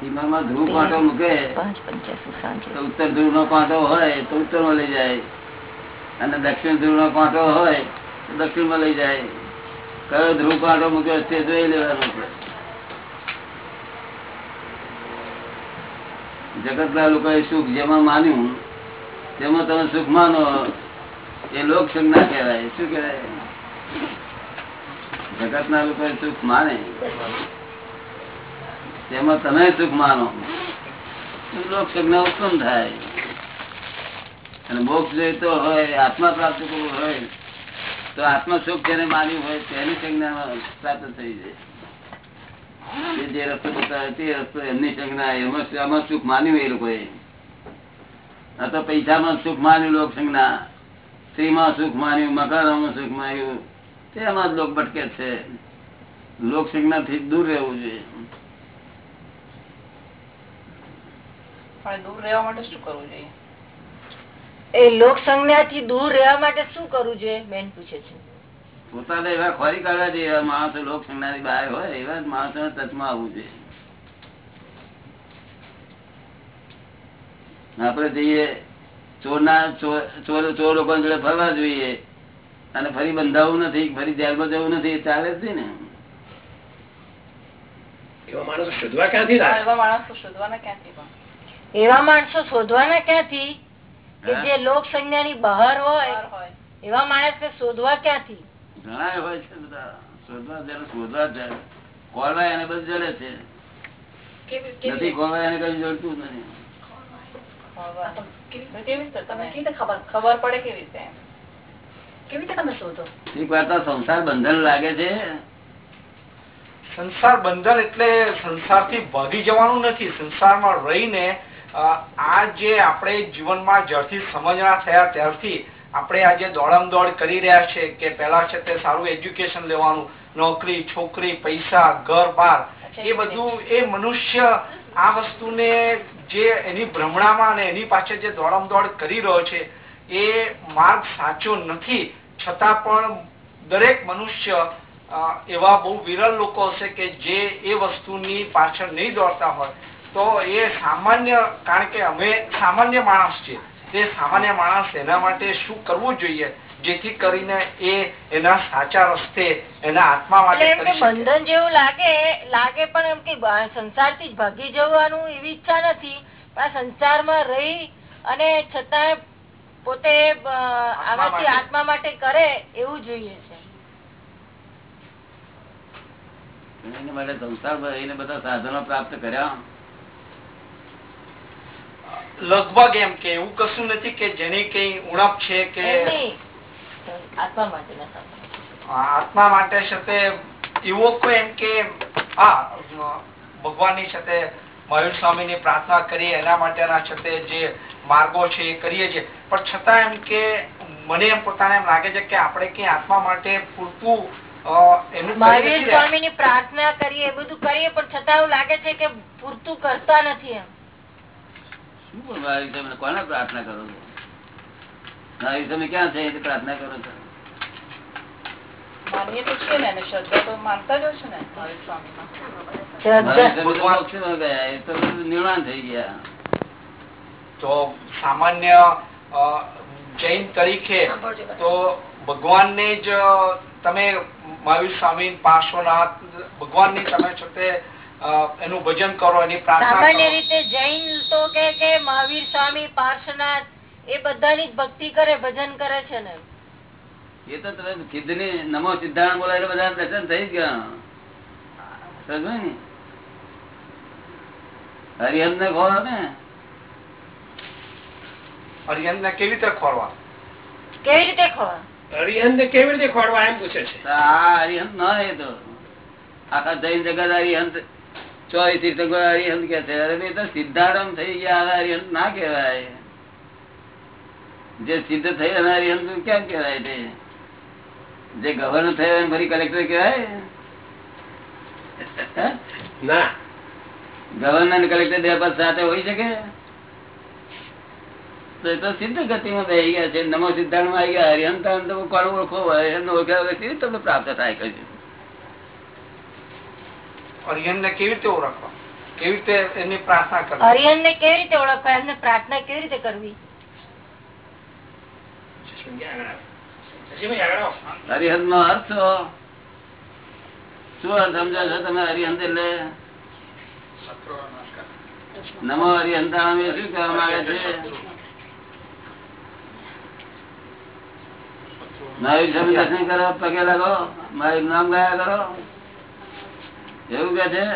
સીમામાં ધ્રુવ કાંટો મૂકે. તો ઉત્તર ધ્રુવ નો કાંટો હોય તો ઉત્તરમાં લઈ જાય. અને દક્ષિણ ધ્રુવ નો કાંટો હોય તો દક્ષિણમાં લઈ જાય. કયો ધ્રુવ કાંટો મૂક્યો તે જોઈ લેવાનું છે જગત ના લોકોએ સુખ જેમાં માન્યું તેમાં તમે સુખ માનો એ લોક સંજ્ઞા કહેવાય. શું કહેવાય? જગત ના લોકો સુખ માને. તેમાં તમે સુખ માનો. ઉત્પન્ન થાય. અને મોક્ષ જોઈતો હોય, આત્મા પ્રાપ્ત કરવું હોય, તો આત્મા સુખ જેને માન્યું હોય, તેની સંજ્ઞા પ્રાપ્ત થઈ જાય. જે રસ્તો બતાવે તે રસ્તો એમની સંજ્ઞા, એમાં સુખ માન્યું એ લોકોએ. તો પૈસામાં સુખ માન્યું, લોક સંજ્ઞા. સ્ત્રીમાં સુખ માન્યું, મકાનમાં સુખ માન્યું. તેમાં જ લોક ભટકે છે. લોક સંજ્ઞાથી દૂર રહેવું જોઈએ. પણ દૂર રહેવા માટે શું કરવું જોઈએ? એ લોક સંજ્ઞા થી દૂર રહેવા માટે શું કરવું જોઈએ? બેન પૂછે છે. પોતાને એવા ખોરી કાઢવા જોઈએ એવા માણસો લોક સંજ્ઞાની બહાર હોય એવા માણસો ટચમાં આવવું જોઈએ. આપડે જઈએ ચોરના ચોર ચોર લોકો જોડે ફરવા જોઈએ. અને ફરી બંધાવું નથી ફરી જેલમાં જવું નથી ચાલે જ ને. એવા માણસો શોધવા ક્યાંથી એવા માણસો શોધવાના ક્યાંથી પણ. એવા માણસો શોધવાના ક્યાંથી? કે જે લોક સંજ્ઞા ની બહાર હોય. એવા માણસ ને શોધવા ક્યાંથી? ઘણા હોય છે બધા. શોધવા જયારે શોધવા જાય કોલવા એને બધું જડે છે. નથી કોલવા એને કઈ જડતું નથી. મળવા? કેવી રીતે તમે ખબર ખબર પડે કેવી રીતે કેવી રીતે તમે શોધો? એક વાર તો સંસાર બંધન લાગે છે. સંસાર બંધન એટલે સંસારથી ભાગી જવાનું નથી. સંસારમાં રહીને આ જે આપણે જીવનમાં જ્યારથી સમજણા થયા ત્યારથી આપણે આજે દોડમ દોડ કરી રહ્યા છે કે પહેલા છે તે સારું એજ્યુકેશન લેવાનું નોકરી છોકરી પૈસા ઘર બાર એ બધું એ મનુષ્ય આ વસ્તુને જે એની ભ્રમણામાં અને એની પાછળ જે દોડમ દોડ કરી રહ્યો છે એ માર્ગ સાચો નથી. છતાં પણ દરેક મનુષ્ય એવા બહુ વિરલ લોકો હશે કે જે એ વસ્તુની પાછળ નહીં દોડતા હોય. તો એ સામાન્ય કારણ કે અમે સામાન્ય માણસ છે તે સામાન્ય માણસ એના માટે શું કરવું જોઈએ? જેથી કરીને એ એના સાચા રસ્તે એના આત્મા માટે. બંધન જેવું લાગે લાગે પણ એમ કે સંસારથી ભાગી જવાનું એવી ઈચ્છા નથી. પણ સંસારમાં રહી અને છતાં પોતે આમાંથી આત્મા માટે. કરે એવું જોઈએ છે. માટે સંસારમાં રહીને બધા સાધનો પ્રાપ્ત કર્યા. લગભગ એમ કે એવું કશું નથી કે જેની કઈ ઉણપ છે કે આત્મા માટે તે એવો કોઈ એમ કે હા ભગવાનની છે તે મયુર સ્વામીની પ્રાર્થના કરી એના માટેના છે જે માર્ગો છે એ કરીએ છીએ. પણ છતાં એમ કે મને એમ પોતાને એમ લાગે છે કે આપણે કઈ આત્મા માટે પૂરતું મહાવીર સ્વામી ની પ્રાર્થના કરીએ એ બધું કરીએ પણ છતાં એવું લાગે છે કે પૂરતું કરતા નથી એમ. શું પણ મારી તમે કોને પ્રાર્થના કરો છો? મારી તમે ક્યાં છે? એટલે પ્રાર્થના કરો છો. માનીએ તો છીએ ને અને શ્રદ્ધા તો માનતા જ હશે ને મહાવીર સ્વામીમાં. શ્રદ્ધા મારી તમે તો મોક્ષમાં ગયા એ તો બધું નિર્માણ થઈ ગયા. તો સામાન્ય અ, જૈન તરીકે તો ભગવાનને જ તમે મહાવીર સ્વામી પાર્શ્વનાથ ભગવાનની તમે છો તે અ, એનું ભજન કરો એની પ્રાર્થના સામાન્ય રીતે જૈન તો કે કે મહાવીર સ્વામી પાર્શનાથ એ બધાની જ ભક્તિ કરે ભજન કરે છે ને. એ તો તમે સિદ્ધની નમો સિદ્ધાંત બોલાય બધા દર્શન થઈ જ ગયા. સમજો ને? હરિહન ને ખોરો ને? હરિયનને કેવી રીતે ખોરવા કેવી રીતે ખોરવા હરિહન ને કેવી રીતે ખોરવા એમ પૂછે છે. આ હરિહંત ના એ તો. આખા જૈન જગત હરિહંત ચોવીસ તીર્થંકર હરિહંત કે છે. અરે એ તો સિદ્ધારમ થઈ ગયા હરિહંત ના કહેવાય. જે સિદ્ધ થઈ એના હરિહંત કેમ કહેવાય તે? જે ગવર્નર થયો એને ફરી કલેક્ટર કહેવાય? ના. ગવર્નર ને કલેક્ટર બે પદ સાથે હોઈ શકે? તો એ તો સિદ્ધ ગતિમાં બેસી ગયા છે. નમો સિદ્ધાંતમાં આવી ગયા. હરિહંત કોણ ઓળખો? હરિહંત ઓળખ્યા રીતે તમને પ્રાપ્ત થાય કહ્યું હરિયનને કેવી રીતે ઓળખવા? કેવી રીતે એની પ્રાર્થના કરવી? હરિહન ને કેવી રીતે ઓળખવા? એમને પ્રાર્થના કેવી રીતે કરવી. હરિહંત નો અર્થ શું સમજો છો તમે હરિહંત એટલે? નમો હરિહંતા શું કહેવા માંગે છે? મહાવીર સ્વામી દર્શન કરો પગે લાગો મહાવીર નામ ગયા કરો. એવું કે છે?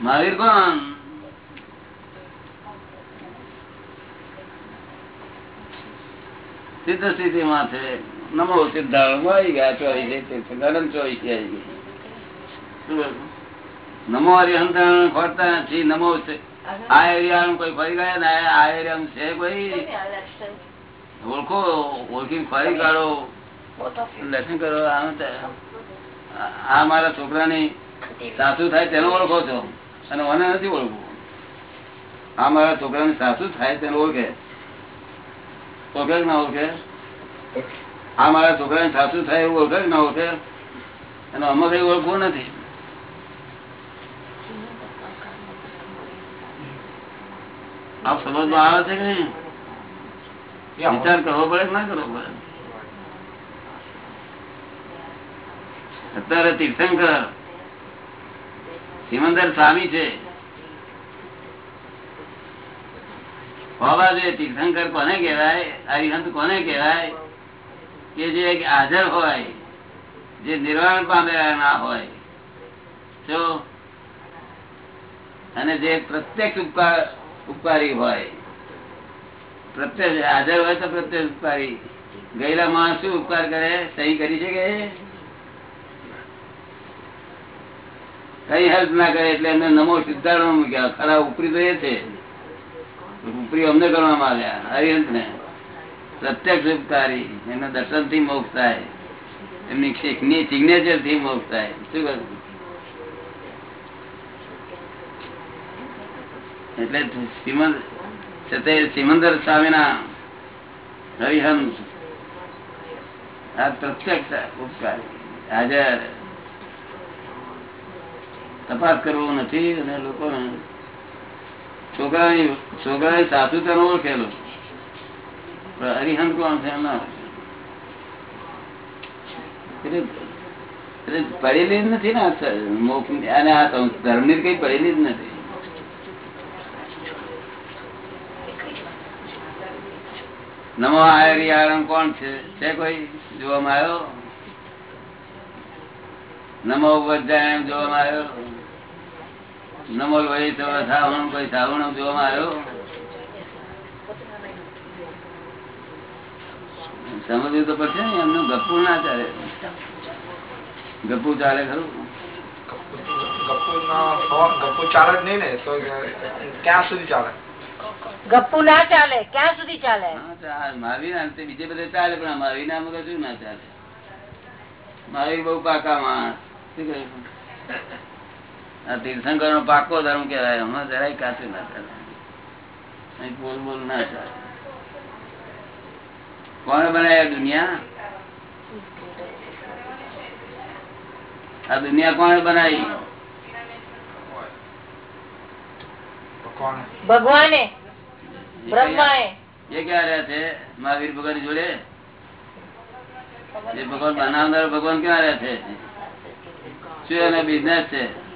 મહાવીર કોણ? સિદ્ધ સ્થિતિ માં છે. નમો સિદ્ધાર્થ આવી ગયા ચોવીસ ગરમ ચોવીસ આવી ગઈ નમો હરિહંતાણ ખોરતા નથી નમો આ એરિયા કોઈ ફરી ગયા ને? આ એરિયા છે કોઈ? ઓળખો? ઓળખી ફરી કાઢો. દર્શન કરો? આ- આ મારા છોકરાની સાસુ થાય તેનો ઓળખો છો. અને મને નથી ઓળખવું. આ મારા છોકરાની સાસુ થાય તેને ઓળખે. ઓળખે ના ઓળખે? આ મારા છોકરાની સાસુ થાય એવું ઓળખે ના ઓળખે? અને કઈ ઓળખવું નથી. આપ સમજમાં આવે છે કે નહીં? વિચાર કરવો પડે કે ના કરવો પડે? અત્યારે તીર્થંકર સિમંદર સ્વામી છે. હોવા જોઈએ, તીર્થંકર કોને કહેવાય, હરિહંત કોને કહેવાય, કે જે હાજર હોય, જે નિર્વાણ પામેલા ના હોય. જો અને જે પ્રત્યક્ષ ઉપકારી હોય, પ્રત્યક્ષ હાજર હોય તો પ્રત્યક્ષ ઉપકારી. ગયેલા માણસ શું ઉપકાર કરે? સહી કરી શકે? કઈ હેલ્પ ના કરે એટલે એમને નમો સિદ્ધાર્થ મૂક્યા. ખરા ઉપરી તો એ છે. ઉપરી અમને કરવામાં આવ્યા. હરિહંત ને. પ્રત્યક્ષ ઉપકારી. એમના દર્શનથી મોક્ષ થાય. એમની સિગ્નેચરથી મોક્ષ થાય. શું કહ્યું? એટલે શ્રીમંત છે તે સિમંદર સ્વામીના આ પ્રત્યક્ષ ઉપકારી. હાજર. તપાસ કરવો નથી અને લોકો છોકરાની છોકરાની સાસુ તેનો ઓળખેલો. હરિહન કોણ છે ના એટલે પડેલી જ નથી ને અને આ ધર્મની કઈ પડેલી જ નથી. નમો આયરિયાળમ કોણ છે? છે કોઈ? જોવામાં આવ્યો? નમો વજ્જાયમ જોવામાં આવ્યો? નમો લોહી તો સાવણ કોઈ સાવણ જોવામાં આવ્યો? સમજવું તો પડશે ને એમનું ગપ્પુ ના ચાલે. ગપુ ચાલે ખરું? ગપ્પુ ગપ્પુ ચાલે જ નહીં ને તો ક્યાં સુધી ચાલે? ગપ્પુ ના ચાલે ક્યાં સુધી ચાલે? હા, ચાલે. મહાવીર ના બીજે બધે ચાલે પણ મહાવીર ના મગજ શું ના ચાલે? મહાવીર બહુ પાકા માણસ શું? આ તીર્થંકર નો પાકો ધર્મ કેવાય હમણાં જરાય કાચું ના ચાલે બોલ બોલ ના ચાલે કોણે બનાવ્યા દુનિયા? આ દુનિયા કોને બનાવી? ભગવાને. બ્રહ્માએ. એ ક્યાં રહ્યા છે? મહાવીર ભગવાન જોડે? એ ભગવાન બનાવનાર ભગવાન ક્યાં રહ્યા છે? શું એનો બિઝનેસ છે?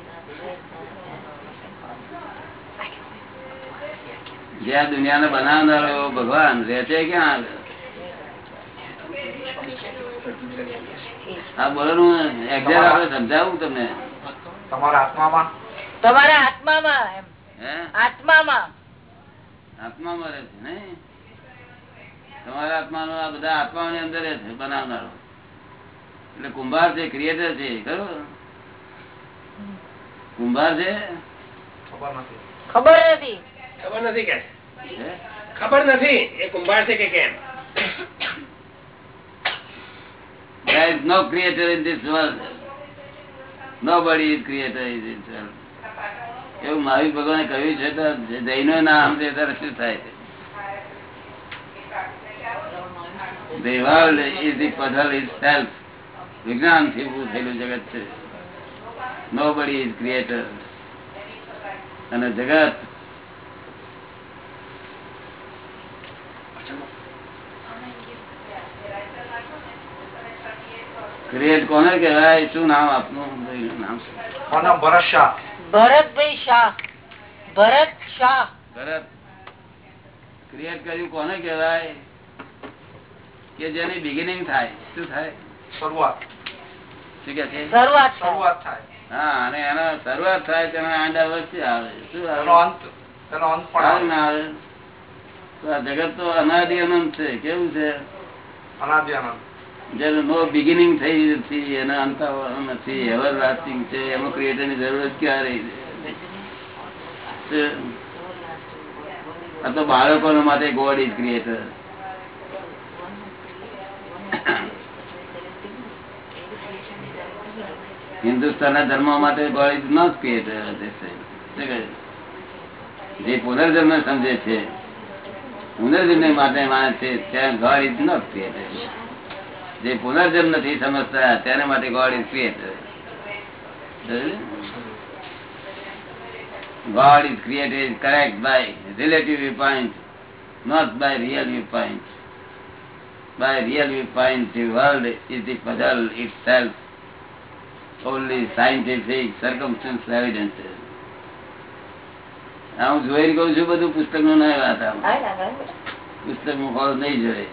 જે આ દુનિયાને બનાવનારો એવો ભગવાન રહે છે ક્યાં? હા બોલો નું એક્ઝેક્ટ આપણે સમજાવું તમને? તમારા આત્મામાં? તમારા આત્મામાં એમ. આત્મામાં. આત્મા નો છે ને તમારા આત્માનો આ બધા આત્મા ની અંદર જ છે બનાવનારો. એટલે કુંભાર છે ક્રિએટર છે ખરું? કુંભાર છે? ખબર નથી. ખબર નથી. ખબર નથી કે? ખબર નથી એ કુંભાર છે કે કેમ There is no creator in this world. Nobody is creator in this world. એવું મહાવીર ભગવાને કહ્યું છે તો જૈનો ના સમજે ત્યારે શું થાય છે The world is the puzzle itself. વિજ્ઞાનથી ઉભું થયેલું જગત છે Nobody is creator. અને જગત ક્રિએટ કોને કહેવાય? શું નામ આપનું? નામ શું? ભરત શાહ. ભરતભાઈ શાહ. ભરત શાહ. ભરત. ક્રિએટ કર્યું કોને કહેવાય? કે જેની બિગિનિંગ થાય. શું થાય? શરૂઆત. શું કે છે? શરૂઆત થાય. શરૂઆત થાય. હા અને એનો શરૂઆત થાય તેના આંડા આવે. શું આવે? અંત. તેનો અંત પણ આવે આવે. ના આવે. તો આ જગત તો અનાદિ અનંત છે. કેવું છે? અનાદિ અનંત. જેનો નો બિગિનિંગ થઈ નથી, એના અંત નથી એવર લાસ્ટિંગ છે, એમાં ક્રિએટરની જરૂરત ક્યાં રહી છે? આ તો બાળકો માટે ગોડ ઇઝ ક્રિએટર હિન્દુસ્તાનના ધર્મ માટે ગોડ ઇઝ નોટ ક્રિએટર જે પુનર્જન્મ સમજે છે, પુનર્જન્મ માટે માને છે, ત્યાં ગોડ ઇઝ નોટ ક્રિએટર જે પુનર્જન્મ નથી સમજતા તેના માટે God is creator God is created correct by relative viewpoint, not by real viewpoint. By real viewpoint, the world is the puzzle itself. Only scientific circumstantial evidence. આ હું જોઈને કઉ છું બધું પુસ્તકનું નહીં વાત? પુસ્તકનું ફળ નહીં જોઈએ બંધનમાં કંટાળો નથી આવતો ના, એ જરૂરી તો વસ્તુ છે જ ને જીવનમાં શું? આ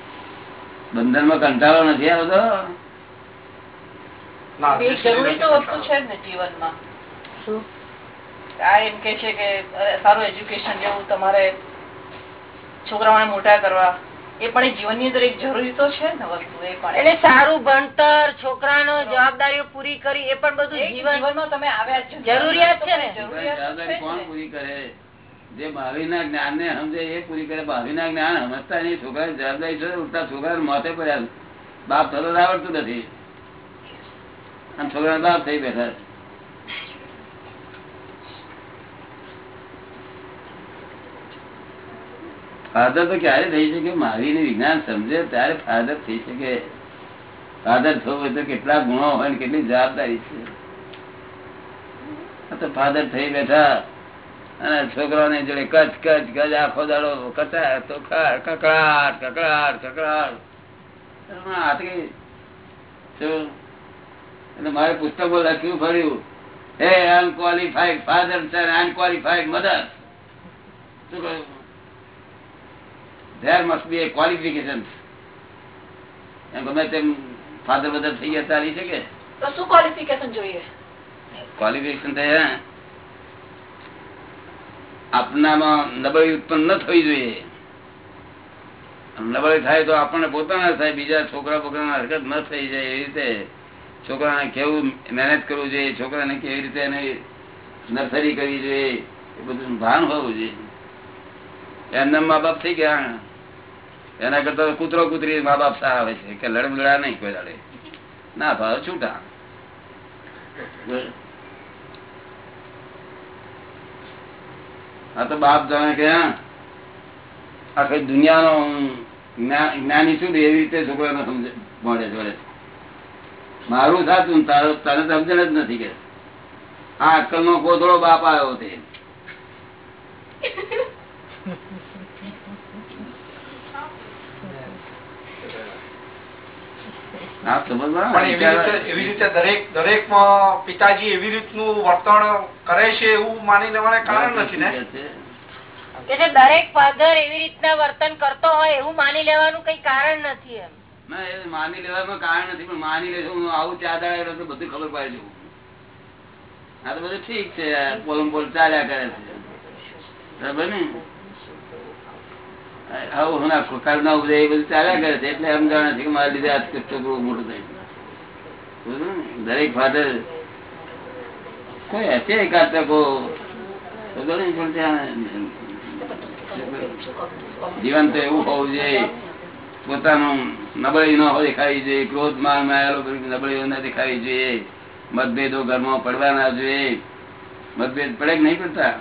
એમ કે છે કે અરે, માં કંટાળો નથી તમારે છોકરાઓને મોટા કરવા એ પણ જીવનની અંદર એક જરૂરી તો છે ને વસ્તુ એ પણ. એટલે સારું ભણતર છોકરાનો જવાબદારીઓ પૂરી કરી એ પણ બધું જીવનમાં તમે આવ્યા છો. જરૂરિયાત છે ને. જરૂરિયાત તો છે જવાબદારી જ કોણ પૂરી કરે? જે ભાવિ ના જ્ઞાન ને સમજે એ પૂરી કરે. ભાવિ ના જ્ઞાન સમજતા નહીં. છોકરા જવાબદારી છે ઉઠતા છોકરા મોતે પડ્યા બાપ થતો આવડતું નથી. અને છોકરા બાપ થઈ બેઠા ફાધર તો ક્યારે થઈ શકે? મહાવીર વિજ્ઞાન સમજે, ત્યારે ફાધર થઈ શકે. ફાધર થવું તો કેટલા ગુણો હોય કેટલી જવાબદારી છે. તો ફાધર થઈ બેઠા. અને છોકરાઓને જોડે કચ કચ કચ આખો દાડો કચા તો કકડાટ કકડાટ કકડાટ? એટલે મારે પુસ્તકો લખ્યું ફર્યું. હે unqualified father sir unqualified mother શું કહ્યું? There must be a qualification એમ ગમે તેમ ફાધર બધા થઈ ગયા ચાલી શકે તો શું ક્વોલિફિકેશન જોઈએ? ક્વોલિફિકેશન થયા આપનામાં નબળી ઉત્પન્ન ન થવી જોઈએ. નબળી થાય તો આપણને પોતાના થાય, બીજા છોકરા બોકરાના હરકત ન થઈ જાય એવી રીતે. છોકરાને કેવું મહેનત કરવું જોઈએ, છોકરાને કેવી રીતે એને નર્સરી કરવી જોઈએ, એ બધું ભાન હોવું જોઈએ. એમના મા બાપ થઈ ગયા એના કરતા કૂતરો કૂતરી મા બાપ સારા હોય છે, કે લડમ લડા નહીં કોઈ લડે. ના ભાવ છૂટા. આ તો બાપ જાણે કે આખી દુનિયાનો જ્ઞા- જ્ઞાની છું એવી રીતે છોકરાને સમજે, ભણે જોડે મારું સાચું તારો, તારું તને સમજણ જ નથી કે, આ અક્કલ નો કોથળો બાપ આવ્યો તે આ સમજમાં પણ એવી રીતે દરેક દરેક પિતાજી એવી રીતનું વર્તન કરે છે એવું માની લેવાને કારણ નથી ને? કે દરેક ફાધર એવી રીતના વર્તન કરતો હોય એવું માની લેવાનું કઈ કારણ નથી એમ. માની લેવાનું કારણ નથી પણ માની લેશું હું આવું ચાર દાડા તો બધું ખબર પાડી દઉં આ તો બધું ઠીક છે પોલમ પોલ ચાલ્યા કરે છે. બરાબર ને? આવું કરના ઉદય બધું ચાલ્યા કરે છે, એટલે એમ જાણે છે કે મારા લીધે આ છોકરું મોટું થઈ દરેક ફાધર કોઈ હશે એકાદ ત્યાં જીવન તો એવું હોવું જોઈએ. પોતાનું નબળી ન દેખાવી જોઈએ. ક્રોધમાં નબળીઓ ન દેખાવી જોઈએ. મતભેદો ઘરમાં પડવા ના જોઈએ. મતભેદ પડે કે નહીં પડતા?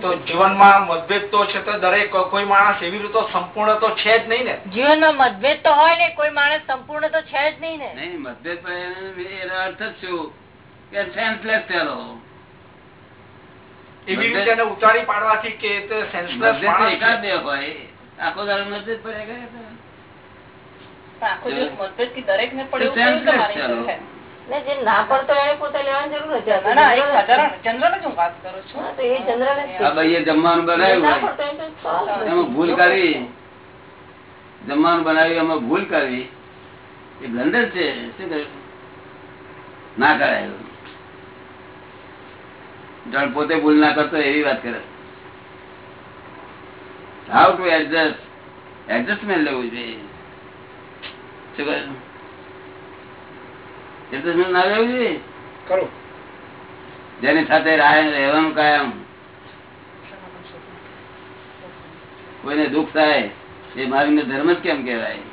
તો જીવનમાં મતભેદ તો છે તો દરેક કોઈ માણસ એવી રીતે સંપૂર્ણ તો છે જ નહીં ને. જીવનમાં મતભેદ તો હોય ને કોઈ માણસ સંપૂર્ણ તો છે જ નહીં ને. નહીં મતભેદ પડે એનો- અર્થ જ શું? કે સેન્સલેસ થયેલો એવી રીતે ઉતારી પાડવાથી કે સેન્સલેસ એકાદ બે હોય. આખો દિવસ મતભેદ કે દરેક ને પડે જમવાનું જ એમાં ભૂલ કરવી એ બ્લન્ડર છે શું ના કરાય. જણ પોતે ભૂલ ના કરતો એવી વાત કરે. હાઉ ટુ એડજસ્ટ એડજસ્ટમેન્ટ લેવું જોઈએ. શું કહ્યું ના જોઈએ જેની સાથે રહેવાનું કાયમ. કોઈને દુઃખ થાય એ મહાવીર ધર્મ જ કેમ કેવાય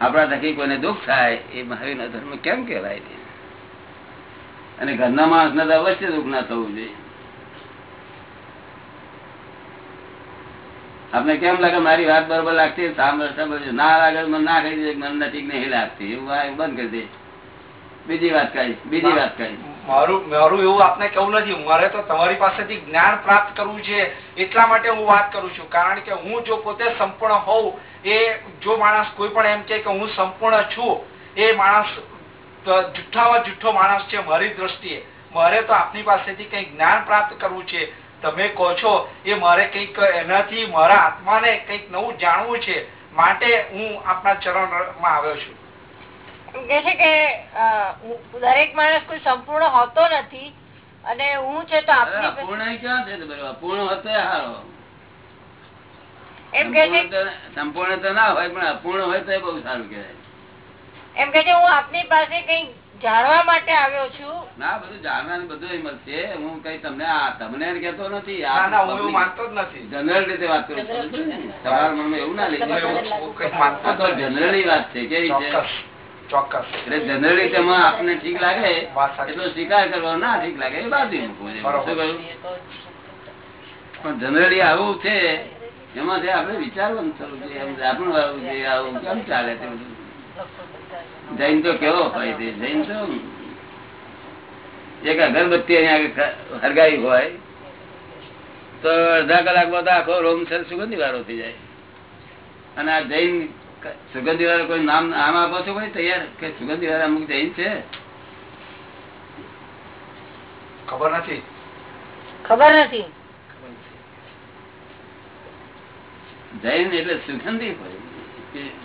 આપણા થકી કોઈને દુઃખ થાય એ મહાવીર ધર્મ કેમ કેવાય અને ઘરના માણસ ને તો અવશ્ય દુઃખ ના થવું જોઈએ. આપને કેમ લાગે મારી વાત બરોબર લાગતી ના લાગે ના કહી દે મને નથી નહીં લાગતી. એવું બંધ કરી દે. બીજી વાત કહીશ બીજી વાત કહીશ એટલા માટે હું વાત કરું છું. કારણ કે હું જો પોતે સંપૂર્ણ હોઉં, એ જો માણસ કોઈ પણ એમ કે હું સંપૂર્ણ છું, એ માણસ જુઠ્ઠામાં જુઠ્ઠો માણસ છે મારી દ્રષ્ટિએ. મારે તો આપની પાસેથી કઈ જ્ઞાન પ્રાપ્ત કરવું છે. તમે કહો છો એ મારે કંઈક એનાથી મારા આત્માને કંઈક નવું જાણવું છે માટે હું આપના ચરણમાં આવ્યો છું. કે છે કે દરેક માણસ કોઈ સંપૂર્ણ હોતો નથી અને હું છે તો આપની અપૂર્ણ ક્યાં છે તો અપૂર્ણ હતો હારો એમ કે છે સંપૂર્ણ સંપૂર્ણ તો ના હોય પણ અપૂર્ણ હોય તો એ બહુ સારું કહેવાય. એમ કે છે હું આપની પાસે કઈ જાણવા માટે આવ્યો છું. ના બધું જાણવા બધું મળશે હું કઈ તમને તમને કેતો નથી ના ના હું એવું માનતો જ નથી. જનરલ રીતે વાત કરું તમારા મનમાં એવું ના લેજો જ તો. જનરલી વાત છે કેવી છે? ચોક્કસ ચોક્કસ. એટલે જનરલી તેમાં આપને ઠીક લાગે. એટલો સ્વીકાર કરવો ના ઠીક લાગે એ બાજુ છે. પણ જનરલી આવું છે એમાંથી આપણે વિચારવાનું થયું એમ આપણું આવું છે આવું કેમ ચાલે છે બધું? જૈન તો કેવો હોય તે? જૈન તો એક અગરબત્તી અહીંયા હરગાઈ હોય તો અડધા કલાકમાં તો આખો રોમ સેલ સુગંધી વાળો થઈ જાય. અને આ જૈન સુગંધી વાળો કોઈ નામ નામ આપો છો કોઈ તૈયાર? કે સુગંધી વાળા અમુક જૈન છે? ખબર નથી. ખબર નથી. જૈન એટલે સુગંધી હોય કે- હા, જૈન કહેવાય. જૈન કહેવાય.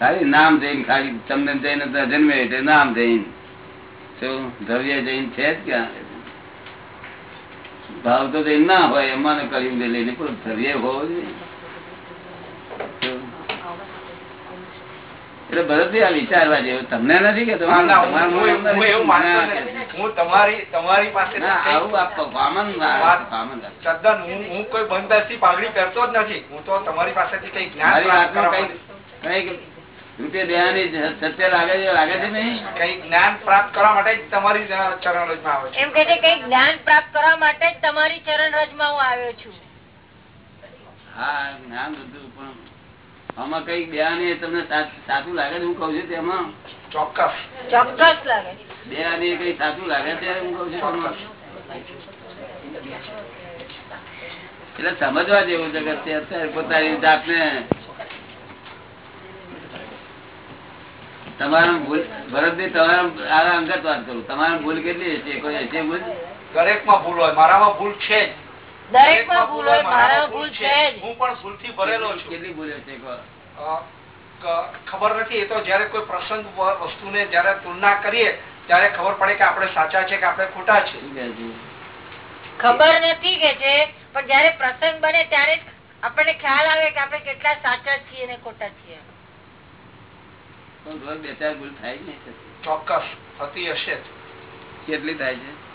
ખાલી નામ જૈન, ખાલી તમને જૈન જન્મે એટલે નામ જૈન. શું, દ્રવ્ય જૈન છે જ ક્યાં? ભાવ તો જૈન ના હોય, એમાં કળિયુગ લઈને પણ દ્રવ્ય હોવો જોઈએ? એટલે બધું આ વિચારવા જેવું. તમને નથી કે હું- તમારું હું હું એવું માનતો ના, નથી. હું તમારી તમારી પાસે આવું આપો હું હું કોઈ બંધબેસતી પાઘડી પહેરતો જ નથી. હું તો તમારી પાસેથી કઈ જ્ઞાન મારી પ્રાપ્ત વાતમાં કરવા કંઈક કંઈક રૂપિયા દેવાની જ સત્ય લાગે છે લાગે છે નહીં? કઈ જ્ઞાન પ્રાપ્ત કરવા માટે જ તમારી ચરણોમાં આવે છે. એમ કે છે કઈ જ્ઞાન પ્રાપ્ત કરવા માટે જ તમારી ચરણ રજમાં હું આવ્યો છું. હા જ્ઞાન બધું પણ આમાં કંઈક બેવાની તમને સાચું લાગે છે હું કઉ છું તેમાં? ચોક્કસ. ચોક્કસ લાગે. બેવાની કઈ સાચું લાગે છે હું કઉ છું? એટલે સમજવા જેવું જગત છે અત્યારે પોતાની જાતને તમારા ભૂલ ભરતભાઈ તમારા આ અંગત વાત કરું. તમારા ભૂલ કેટલી હશે? કોઈ હશે ભૂલ? દરેકમાં ભૂલ હોય. મારામાં ભૂલ છે જ. દરેકમાં ભૂલ હોય મારામાં ભૂલ છે. હું પણ ભૂલથી ભરેલો છું. કેટલી ભૂલ હશે કહો? અ, ક- ખબર નથી. એ તો જયારે કોઈ પ્રસંગ વસ્તુ ને જયારે તુલના કરીએ ત્યારે ખબર પડે કે આપણે સાચા છે કે આપણે ખોટા છે. ખબર નથી કે છે પણ જયારે પ્રસંગ બને ત્યારે આપણને ખ્યાલ આવે કે આપણે કેટલા સાચા છીએ ને ખોટા છીએ. બે ચાર ભૂલ થાય જ ચોક્કસ. થતી હશે જ. કેટલી થાય છે?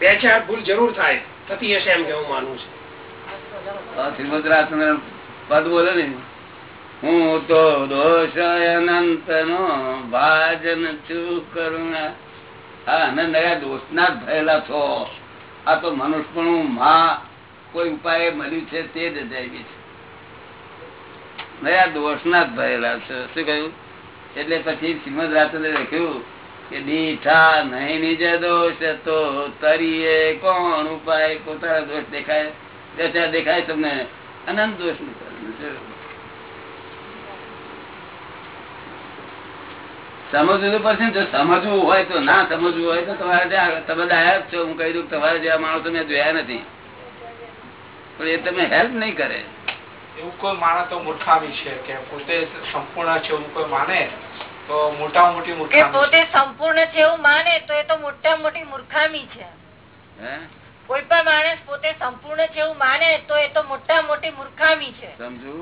બે ચાર ભૂલ જરૂર થાય, થતી હશે એમ કે હું માનું છું. પદ બોલે ને, હું તો દોષ અનંત નો ભાજન છું કરુણા. નયા દોષ ના જ થયેલા છો. આ તો મનુષ્યમાં કોઈ ઉપાય મળ્યું છે તે જ અજાયબી છે. નયા દોષ દોષના જ ભરેલા છે. શું કહ્યું? એટલે પછી શ્રીમદ રાત્રે લખ્યું દીઠા નહીં નિજ દોષ તો તરીએ કોણ ઉપાય? પોતાના દોષ દેખાય? દેખાય દેખાય તમને? અનંત દોષ સમજવું પડશે જો સમજવું હોય તો, ના સમજવું હોય તો તમારે ત્યાં તમે આયા છો, હું કહી દઉં તમારે જેવા માણસો મેં જોયા નથી. પણ એ તમે હેલ્પ નહીં કરે. એવું કોઈ માણસ તો મૂર્ખાવી છે કે પોતે સંપૂર્ણ છે એવું કોઈ માને? તો મોટા મોટી મૂર્ખામી. પોતે સંપૂર્ણ છે એવું માને તો એ તો મોટા મોટી મૂર્ખામી છે. કોઈ પણ માણસ પોતે સંપૂર્ણ છે એવું માને તો એ તો મોટા મોટી મૂર્ખામી છે. સમજુ?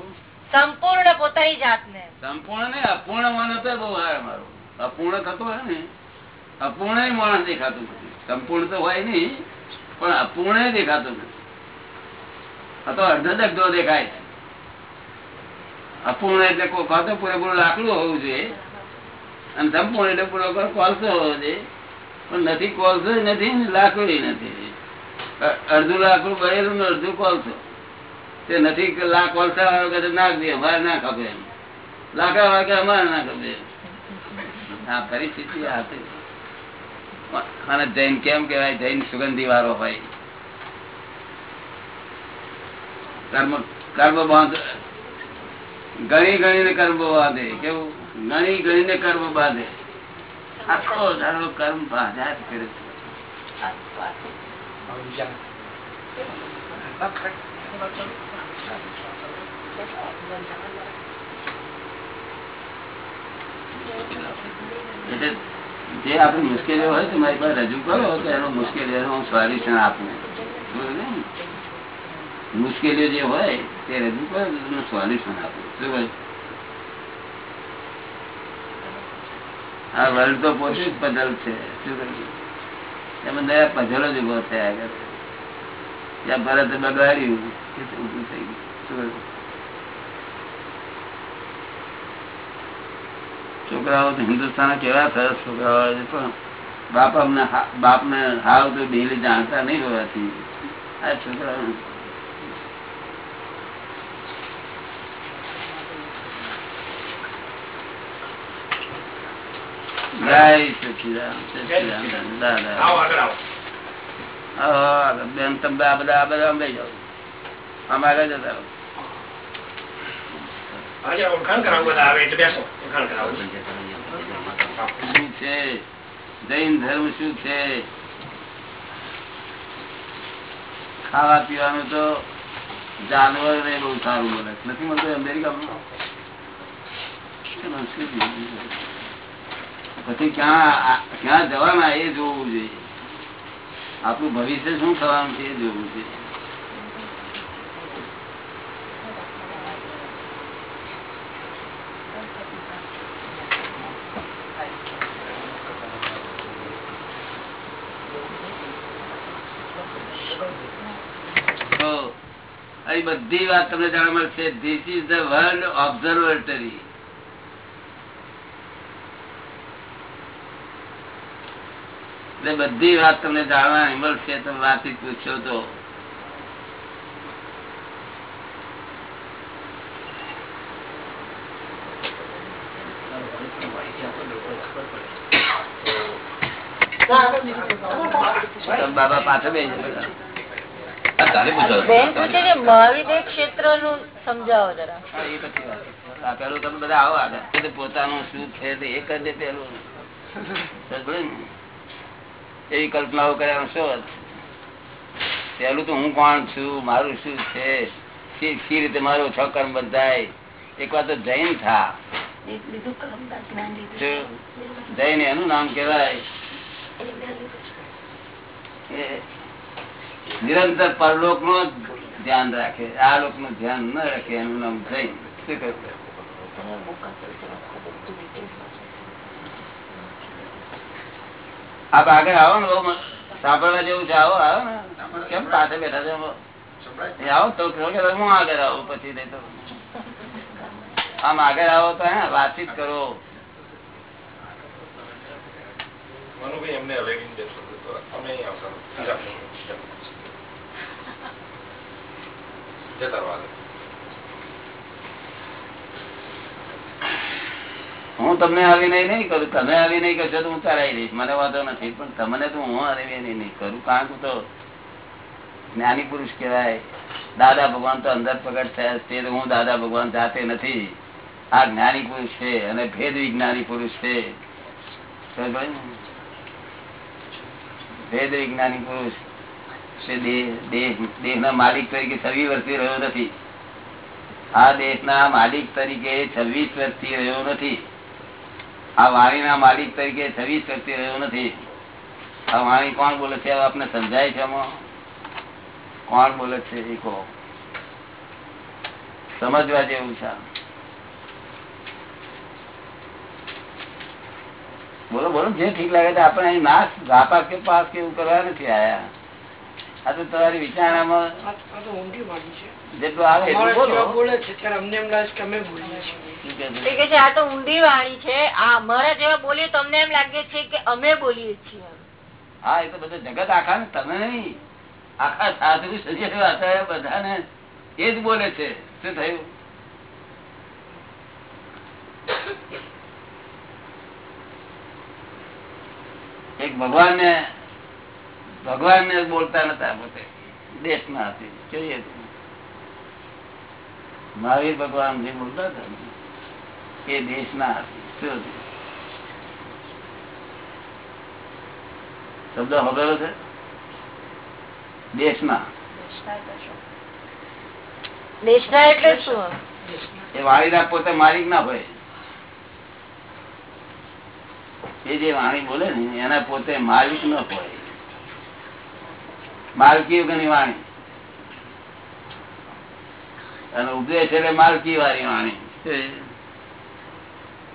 સંપૂર્ણ પોતાની જાતને. સંપૂર્ણ ને અપૂર્ણ માનો તો બહુ હાર મારું અપૂર્ણ થતું હોય ને અપૂર્ણ માણસ દેખાતું નથી. સંપૂર્ણ તો હોય નહીં પણ અપૂર્ણ દેખાતું નથી. આ તો અડધો દગધો દેખાય છે. અપૂર્ણ એટલે કોઈ પૂરેપૂરું લાકડું હોવું જોઈએ. અને સંપૂર્ણ એટલે પૂરો કોલસો હોવો છે. પણ નથી કોલસો નથી લાકડું નથી. અડધું લાકડું ભરેલું અડધું કોલસો તે નથી કોલસા વાળો કે નાખ દે, અમારે ના ખપે એમ. લાકડા વાળા કે અમારે ના ખપે આ પરિસ્થિતિ આપે અને જૈન કેમ કેવાય જૈન સુગંધી વાળો હોય. કર્મ કર્મ બાંધ, ગણી ગણીને કર્મ બાંધે. કેવું? ગણી ગણીને કર્મ બાંધે. આખો ધારો કર્મ બાંધ્યા જ કરે ના જે આપણી મુશ્કેલીઓ હોય તો મારી પાસે રજૂ કરો, તો એનો મુશ્કેલી હું સોલ્યુશન આપું. મુશ્કેલીઓ જે હોય, તે રજૂ કરો, તો સોલ્યુશન આપું. શું કહ્યું? આ વર્લ્ડ તો પોતે જ પઝલ છે શું કહ્યું? એમાં દયા પઝલ જ ઊભો થયા કરે જ્યાં ભરત બગાડ્યું એ તો ઊભું થઈ ગયું શું કહ્યું? છોકરાઓ તો હિન્દુસ્તાન કેવા સરસ છોકરાઓ હોય છે, પણ બાપ અમને બાપ ને હાવ તો ડેલી જાણતા નહીં હોવાથી આ છોકરાઓ જય સચિદાન સચિદાન દાદા આવો આગળ આવો હા, બેન તમે આ બધા આ બધા જાઓ આમ આગળ જતા રહો. જૈન ધર્મ શું છે? ખાવા પીવાનું તો જાનવર ને બહુ સારું મળે. નથી મળતું અમેરિકામાં? પછી ક્યાં ક્યાં જવાના એ જોવું જોઈએ આપણું ભવિષ્ય શું થવાનું છે એ જોવું છે. બધી વાત તમને જાણવા મળશે. This is the world observatory એટલે બધી વાત તમને જાણવાની મળશે તમે વાતચીત પૂછ્યો તો. બાબા પાછળ ક્ષેત્રનું સમજાવો જરા. પેલું તમે બધા આવો આગળ. પોતાનું શું છે તે એ કરી દે પેલું? એવી કલ્પનાઓ કર્યા શું અર્થ? પહેલું તો હું કોણ છું? મારું શું છે? શી રીતે મારું છ કર્મ બંધાય. એક વાર તો જૈન થા. જૈન એનું નામ કેવાય નિરંતર પરલોકનું ધ્યાન રાખે. આ લોકનું ધ્યાન ન રાખે એનું નામ જૈન. શું કહ્યું? આપ આગળ આવો ને બહુ સાંભળવા જેવું છે આવો આવો ને. કેમ પાસે બેઠા છે? આવો તો હું આગળ આવું પછી નહીં તો. આમ આગળ આવો તો હે વાતચીત કરો. જતા રહો આગળ. હું તમને આવી નહીં નહીં કરું, તમે નહીં કરશો તો હું ચલાવી દઈશ મને વાંધો નથી, પણ તમને તો હું આવી નહીં કરું. કારણ કે તો જ્ઞાની પુરુષ કહેવાય. દાદા ભગવાન તો અંદર પ્રગટ થયા તે હું દાદા ભગવાન જાતે નથી. આ જ્ઞાની પુરુષ છે અને ભેદ વિજ્ઞાની પુરુષ છે? ભેદ વિજ્ઞાની પુરુષ છે દેહ- ના માલિક તરીકે છવ્વીસ વર્ષથી રહ્યો નથી. આ દેશના માલિક તરીકે છવ્વીસ વર્ષથી રહ્યો નથી. આ વાણીના માલિક તરીકે છવ્વીસ વર્ષથી રહ્યો નથી. આ વાણી કોણ બોલે છે? આપને સમજાય છે કોણ બોલે છે? એ કહો સમજવા જેવું છે બોલો બોલો, જે ઠીક લાગે છે, આપણે અહીં નાશ રાપા કે પાસ કે એવું કરવા નથી આયા. આ તો તમારી વિચારણામાં તો ઊંડી જેટલું આવે એટલું અમારા જેવા બોલો બોલે છે ત્યારે અમને એમ લાગે કે અમે બોલીએ છીએ. શું કહે એ છે? કે છે આ તો ઊંડી વાણી છે. અમારા જેવા બોલીએ તો એમ લાગે છે કે અમે બોલીએ છીએ. હા એ તો બધું જગત આખા ને તમે નહીં. આખા સાધુ સજ્જનો બધાને એ જ બોલે છે. શું થયું? એક ભગવાન ને ભગવાન ને બોલતા નતા પોતે. દેશ ના હતી જોઈએ મહાવીર ભગવાન જે બોલતા હતા એ દેશ ના હતી? શબ્દ ખબરો છે? દેશના. દેશના એટલે શું? એ વાણીના પોતે માલિક ના હોય. એ જે વાણી બોલે ને એના પોતે માલિક ન હોય. માલકી યુગની વાણી. અને ઉપદેશ એટલે માલકી વાળી વાણી.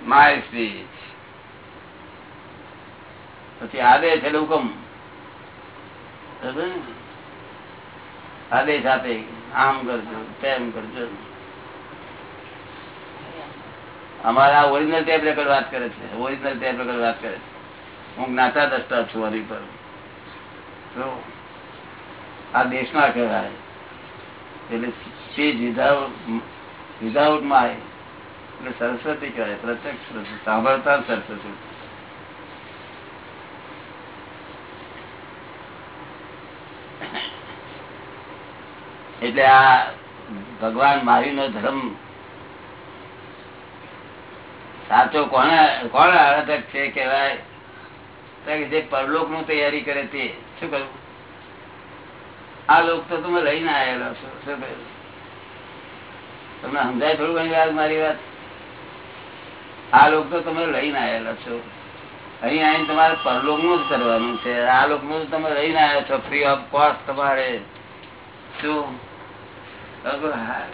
માય સ્પીચ પછી આદેશ એટલે હુકમ. આદેશ આપે. આમ કરજો, તેમ કરજો. અમારા ઓરિજિનલ ટેપ રેકોર્ડ વાત કરે છે. ઓરિજિનલ ટેપ રેકોર્ડ વાત કરે છે. હું જ્ઞાતા દસતા છું, હરી પર. આ દેશમાં કહેવાય. એટલે સ્પીચ વિધાઉટ માય એટલે સરસ્વતી કહેવાય, પ્રત્યક્ષ સાંભળતા સરસ્વતી. એટલે આ ભગવાન મારી નો ધર્મ સાચો કોને કોણ આરાધક છે કેવાય જે પરલોકનું તૈયારી કરે તે, શું કહ્યું? આ લોક તો તમે લઈને આવેલા છો તમને સમજાય થોડું ઘણી વાત મારી વાત? આ લોક તો તમે લઈને આવેલા છો. અહીં આવીને તમારે પરલોકનું જ કરવાનું છે. આ લોકનું તમે લઈને આવ્યા છો. ફ્રી ઓફ કોસ્ટ તમારે. શું?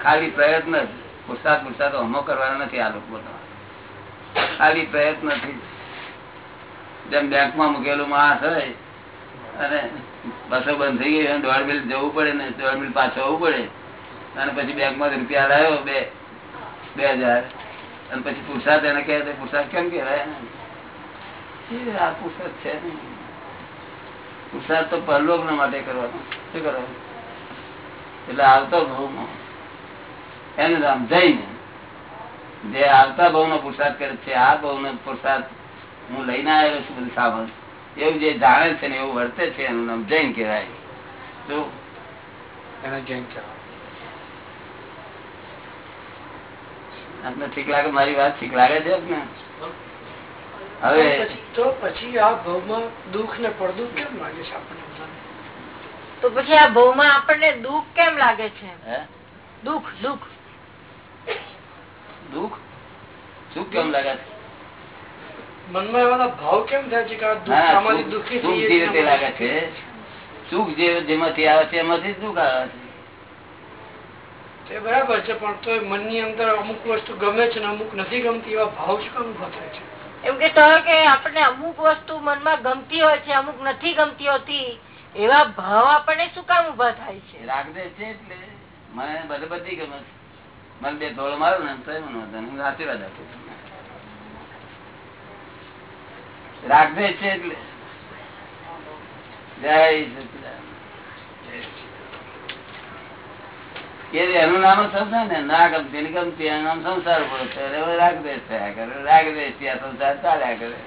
ખાલી પ્રયત્ન જ. પુરસાદ પુરસાદ હમો કરવાનો નથી આ લોકો ખાલી પ્રયત્નથી જેમ બેંકમાં મૂકેલું માણસ હોય, અને બસો બંધ થઈ ગઈ, દોઢ મિલ જવું પડે ને દોઢ મિલ પાછો આવવું પડે. અને પછી બેંકમાં રૂપિયા લાવ્યો, બે બે હજાર. અને પછી પુરસાદ એને કહે તો પુરસાદ કેમ કેવાય આ પુરસાદ છે પુરસાદ તો પરલોક માટે કરવાનો. શું કરવાનું? એટલે આવતો ભાવમાં એને સમજાઈને જે આવતા ભાવ નો પુરસાદ કરે છે, આ ભાવ નો પુરસાદ હું લઈને આવેલો છું બધું સામાન. એવું જે જાણે છે ને એવું વર્તે છે એનું નામ જૈન કહેવાય. તો એને જૈન કહેવાય. આપને ઠીક લાગે? મારી વાત ઠીક લાગે છે આપને? હવે તો પછી આ ભાવમાં દુઃખ ને પડદું કેમ લાગે છે આપણને તો પછી આ ભવમાં આપણને દુઃખ કેમ લાગે છે? હે? દુઃખ દુઃખ. દુઃખ? સુખ કેમ લાગે છે? સુખ- દુઃખી સુખ થઈએ જે છીએ, રીતે લાગે છે સુખ જે જેમાંથી આવે છે એમાંથી દુઃખ આવે છે. બરાબર છે પણ તોય મનની અંદર અમુક વસ્તુ ગમે છે ને અમુક નથી ગમતી એવા ભાવ શું કામ થાય છે? એમ કે કે આપણને અમુક વસ્તુ મનમાં ગમતી હોય છે અમુક નથી ગમતી હોતી એવા ભાવ આપણને શું કામ ઊભા થાય છે? રાગદે છે એટલે મને બધે બધી ગમે છે. મને બે ધોળ મારો ને તો એમ આપું છું છે એટલે. જય એનું નામ સંસાર ને ના ગમતી ને ગમતી એનું નામ સંસાર ઊભો છે. રાગદ્વેષ થયા કરે. રાગદ્વેષથી સંસાર ચાલ્યા કરે.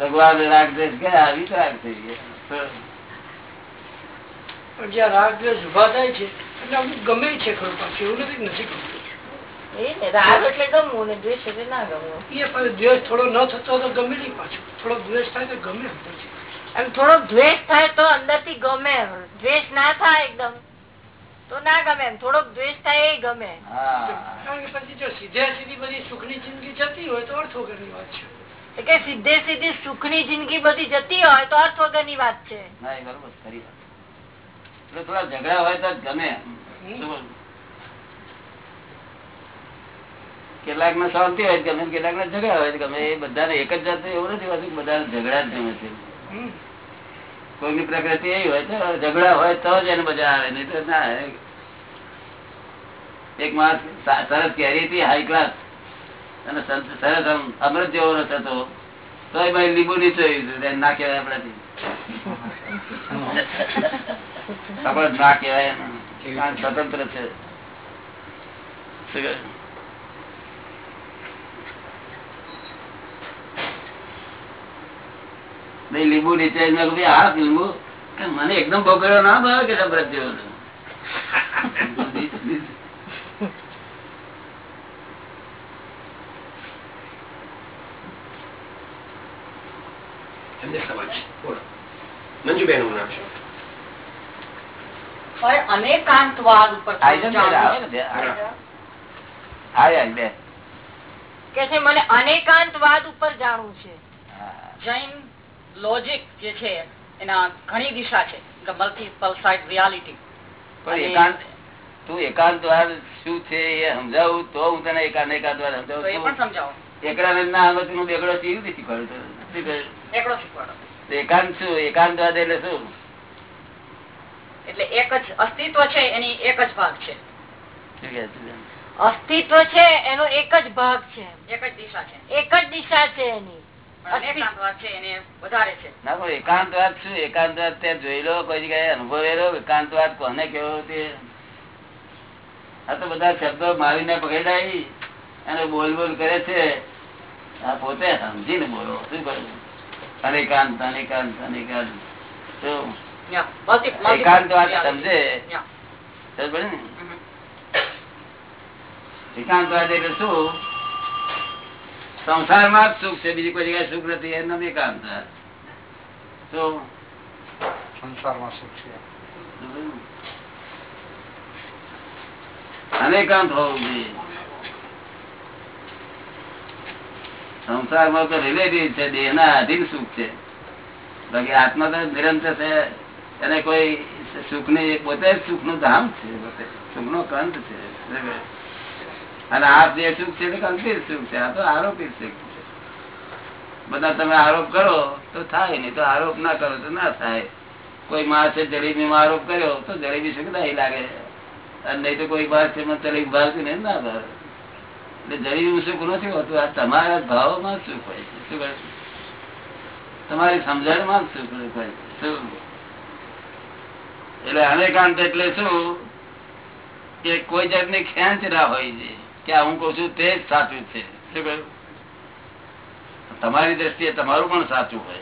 ભગવાન રાગદ્વેષ ગયા રાગ થઈ ગયા. પણ જ્યાં રાગ દ્વેષ ઊભા થાય છે, એટલે અમુક ગમે છે ખરું પાછું એવું નથી નથી ગમતું. રાગ એટલે ગમવું ને દ્વેષ એટલે ના ગમવું. એ પાછું દ્વેષ થોડો ન થતો તો ગમે નહીં પાછું. થોડો દ્વેષ થાય તો ગમે એમ થોડો દ્વેષ થાય તો અંદરથી ગમે. દ્વેષ ના થાય એકદમ તો ના ગમે એમ. થોડોક દ્વેષ થાય એ ગમે. પછી જો સીધે સીધી બધી સુખની જિંદગી જતી હોય તો અર્થ વગરની વાત છે. એટલે કે સીધે સીધી સુખની જિંદગી બધી જતી હોય તો અર્થ વગરની વાત છે. ના એ બરોબર ખરી વાત. એટલે થોડા ઝઘડા હોય તો ગમે શું બોલું? કેટલાક ને શાંતિ હોય ગમે કેટલાક ને ઝઘડા હોય. ગમે એ બધાને એક જ જાત એવું નથી હોતું કે બધાને ઝઘડા જ ગમે છે. કોઈની પ્રકૃતિ એવી હોય તો ઝઘડા હોય તો જ એને મજા આવે નહીં તો ના. આવે. એક માણસ સરસ કેરી હતી હાઈ ક્લાસ અને સરસ આમ અમૃત જેવો રસ હતો. તો એ ભાઈ લીંબુ નીચે ના કહેવાય આપણાથી. આપણે ના કહેવાય. સ્વતંત્ર છે શું કહે? ભાઈ લીંબુ નીચે મેં કીધું, "ભાઈ, આ લીંબુ. કે મને એકદમ બગડ્યો ના ભાવે કે અમૃત જેવો છે." એમને સમજ. બોલો. મંજુબેનનું નામ શું? અનેકાંતવાદ ઉપર આઈ જાઓ ને, આવો ને? બે. આવો, આવો, બે. કે છે મને અનેકાંતવાદ ઉપર જાણવું છે. જૈન લોજિક જે છે એના ઘણી દિશા છે મલ્ટીપલ સાઇડ રિયાલિટી પણ અને- એકાંત તું એકાંતવાદ શું છે એ સમજાવું તો હું તને એકાંત એકાંતવાદ તો એ સમજાવું પણ સમજાવો. એકલા ના આમથી હું બેગડો છે એવી શીખવાડું? શું? એકડો શીખવાડો. એકાંત શું? એકાંતવાદ એટલે શું? એટલે એક જ અસ્તિત્વ છે એની એક જ ભાગ શું છે? અસ્તિત્વ છે એનો એક જ ભાગ છે. એક જ દિશા છે. એક જ દિશા છે એની. એકાંતવાદ શું? એકાંતવાદ ત્યાં જોઈ લો કોઈ જગ્યાએ અનુભવેલો એકાંતવાદ કોને કેવો તે? આ તો બધા શબ્દો મારીને પકડાઈ અને બોલ બોલ કરે છે. આ પોતે સમજીને બોલો શું કરું અનેકાંત અનેકાંત અનેકાંત એકાંતવાદ સમજે. એકાંતવાદ એટલે શું? સંસારમાં જ સુખ છે બીજી કોઈ જગ્યાએ સુખ નથી સંસારમાં સુખ છે. અનેકાંત હોવું જોઈએ. સંસારમાં તો રિલેટિવ છે દેહ ના અધીન સુખ છે. બાકી આત્મા તો નિરંતર છે એને કોઈ સુખની પોતે સુખનું ધામ છે સુખ નો કંત છે. અને આ જે સુખ છે કલ્પિત સુખ છે? આ તો આરોપિત સુખ છે. બધા તમે આરોપ કરો તો થાય નહીં. તો આરોપ ના કરો તો ના થાય. કોઈ માણસે જલેબી માં આરોપ કર્યો તો જલેબી સુખ નહીં લાગે. અને નહીં તો કોઈ માણસે જલેબી ભાવતી નહીં ના ભાવે. એટલે જલેબી સુખ નથી હોતું આ તમારા ભાવમાં સુખ હોય છે? શું કહે તમારી સમજણમાં સુખ હોય શું? એટલે અનેકાંત એટલે શું? કે કોઈ જાતની ખેંચ ના હોય છે. કે હું કઉ છું તે જ સાચું છે. તમારી દ્રષ્ટિએ તમારું પણ સાચું હોય.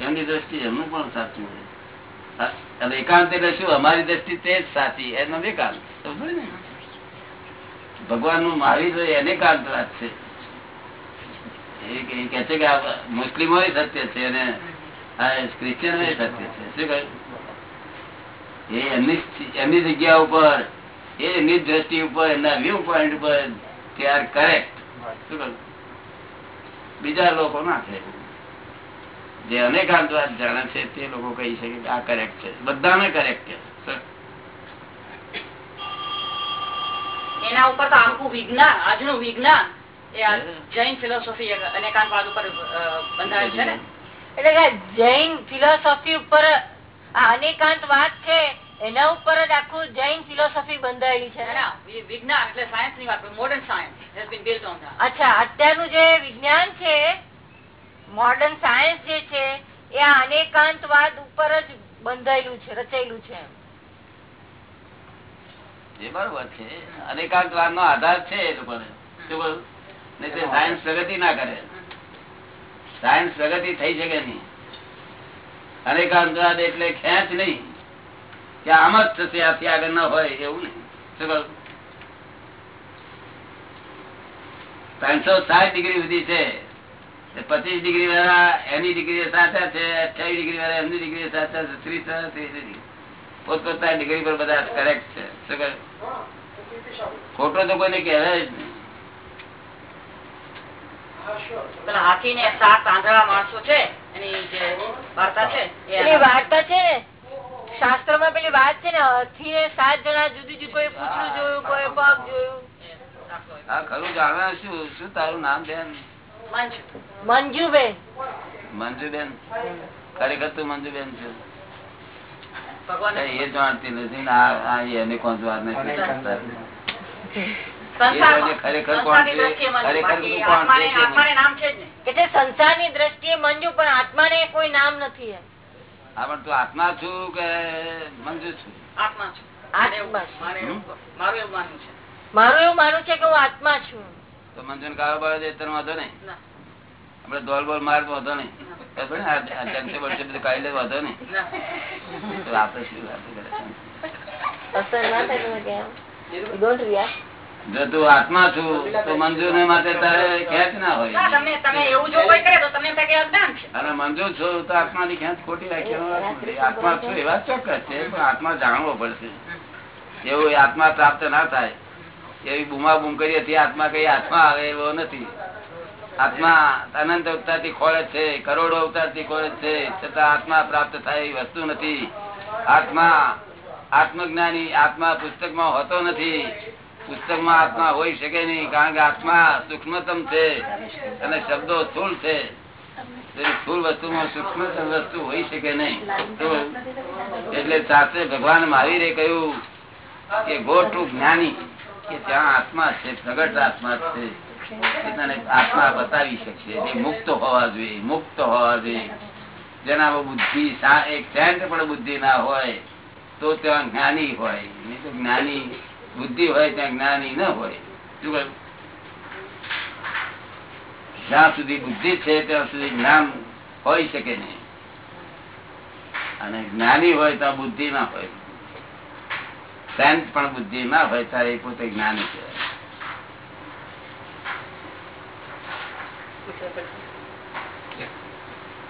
એમની દ્રષ્ટિ એમનું પણ સાચું હોય. એકાંત એટલે શું? અમારી દ્રષ્ટિ તે જ સાચી, એનો એકાંત. ભગવાનનું? મારી હોય, એને કાંત છે. એ કે- છે કે મુસ્લિમો સત્ય છે અને ક્રિશ્ચિયનો સત્ય છે. શું કહ્યું? એ એમની એમની જગ્યા ઉપર એમની દ્રષ્ટિ ઉપર એમના વ્યૂ પોઈન્ટ ઉપર are correct. બીજા લોકો ના છે જે અનેકાંતવાદ જાણે છે તે લોકો કહી શકે કે આ કરેક્ટ છે. બધાને કરેક્ટ છે એના ઉપર તો આખું વિજ્ઞાન આજનું વિજ્ઞાન એ જૈન ફિલોસોફી અનેકાંતવાદ ઉપર બંધાયેલ છે ને? એટલે કે જૈન ફિલોસોફી ઉપર આ અનેકાંત વાત છે એના ઉપર જ આખું જૈન ફિલોસોફી બંધાયેલી છે. વિજ્ઞાન એટલે સાયન્સની વાત modern science has been built on અચ્છા અત્યારનું જે વિજ્ઞાન છે મોડર્ન સાયન્સ જે છે એ અનેકાંતવાદ ઉપર જ બંધાયેલું છે રચાયેલું છે એ બરોબર છે. અનેકાંતવાદ નો આધાર છે એ લોકોને. સાયન્સ પ્રગતિ ના કરે. સાયન્સ પ્રગતિ થઈ શકે નહીં. અનેકાંતવાદ એટલે ખેંચ નહીં. કે આમ જ થશે આથી આગળ ના હોય એવું ને શું ત્રણસો સાઠ ડિગ્રી સુધી છે. પચીસ ડિગ્રી વાળા એની ડિગ્રી સાચા છે અઠાવીસ ડિગ્રી વાળા એમની ડિગ્રી સાચા છે ત્રીસ વાળા ત્રીસ ડિગ્રી. પોતપોતાની ડિગ્રી પર બધા કરેક્ટ છે. શું ખોટો તો કોઈને કહેવાય જ નહીં. હાથી ને સાત આંધળા માણસો છે એની જે વાર્તા છે એ વાર્તા છે. શાસ્ત્રમાં પેલી વાત છે ને હાથી ને સાત જણા જુદી જુદી કોઈ પૂછડું જોયું કોઈ પગ જોયું. હા ખરું જાણવા શું શું તારું નામ બેન? મંજુબેન. મંજુબેન? ખરેખર તું મંજુબેન છું? એ જાણતી નથી ને આ આ એને કોણ વાત નથી સંસારની દ્રષ્ટિએ મંજુ. પણ જ ને. કે તે સંસારની દ્રષ્ટિએ મંજુ પણ આત્માને કોઈ નામ નથી પણ તું આત્મા છું કે મંજુ છું? આત્મા છું. આત્મા છું. મારે એવું- મારું એવું માનવું છે. મારું એવું માનવું છે કે હું આત્મા છું. તો મંજુ કારોબાર દે તને વાંધો નહીં? ના. આપડે દોલ બોલ માર તો વાંધો નહીં. બનશે બધું કાઢી લે વાંધો નહીં. ના. શું વાતો જો તું આત્મા છું તો મંજુ ને માટે તારે ખેંચ ના હોય. તમને તમે એવું જો કોઈ કરે તો તમને એમ થાય કે અજ્ઞાન છે. અને મંજુ છું તો આત્મા ની ખેંચ ખોટી રાખી આત્મા છું એવા ચોક્કસ છે પણ આત્મા જાણવો પડશે. એવું આત્મા પ્રાપ્ત ના થાય એવી બુમા બુમ કરી હતી આત્મા કઈ આત્મા આવે એવો નથી. આત્મા અનંત અવતારથી ખોળે છે કરોડો અવતારથી ખોળે છે છતાં આત્મા પ્રાપ્ત થાય એવી વસ્તુ નથી. આત્મા આત્મજ્ઞાની આત્મા પુસ્તકમાં હોતો નથી. પુસ્તકમાં આત્મા હોય શકે નહીં, કારણ કે આત્મા સૂક્ષ્મતમ છે અને શબ્દો સ્થુલ છે. સ્થુલ વસ્તુમાં સૂક્ષ્મતમ વસ્તુ હોય શકે નહીં. તો એટલે શાસ્ત્રે ભગવાન મહાવીરે કહ્યું કે ગો ટુ જ્ઞાની કે ત્યાં આત્મા છે, પ્રગટ આત્મા છે. આત્મા બતાવી શકશે. મુક્ત હોવા જોઈએ, મુક્ત હોવા જોઈએ. જેના બુદ્ધિ પણ બુદ્ધિ ના હોય, તો ત્યાં જ્ઞાની હોય. તો જ્ઞાની બુદ્ધિ હોય ત્યાં જ્ઞાની ન હોય. જ્યાં સુધી બુદ્ધિ છે, ત્યાં સુધી જ્ઞાન હોય શકે નહીં. અને જ્ઞાની હોય ત્યાં બુદ્ધિ ના હોય. સેન્ટ પણ બુદ્ધિ ના હોય, ત્યારે એ પોતે જ્ઞાની છે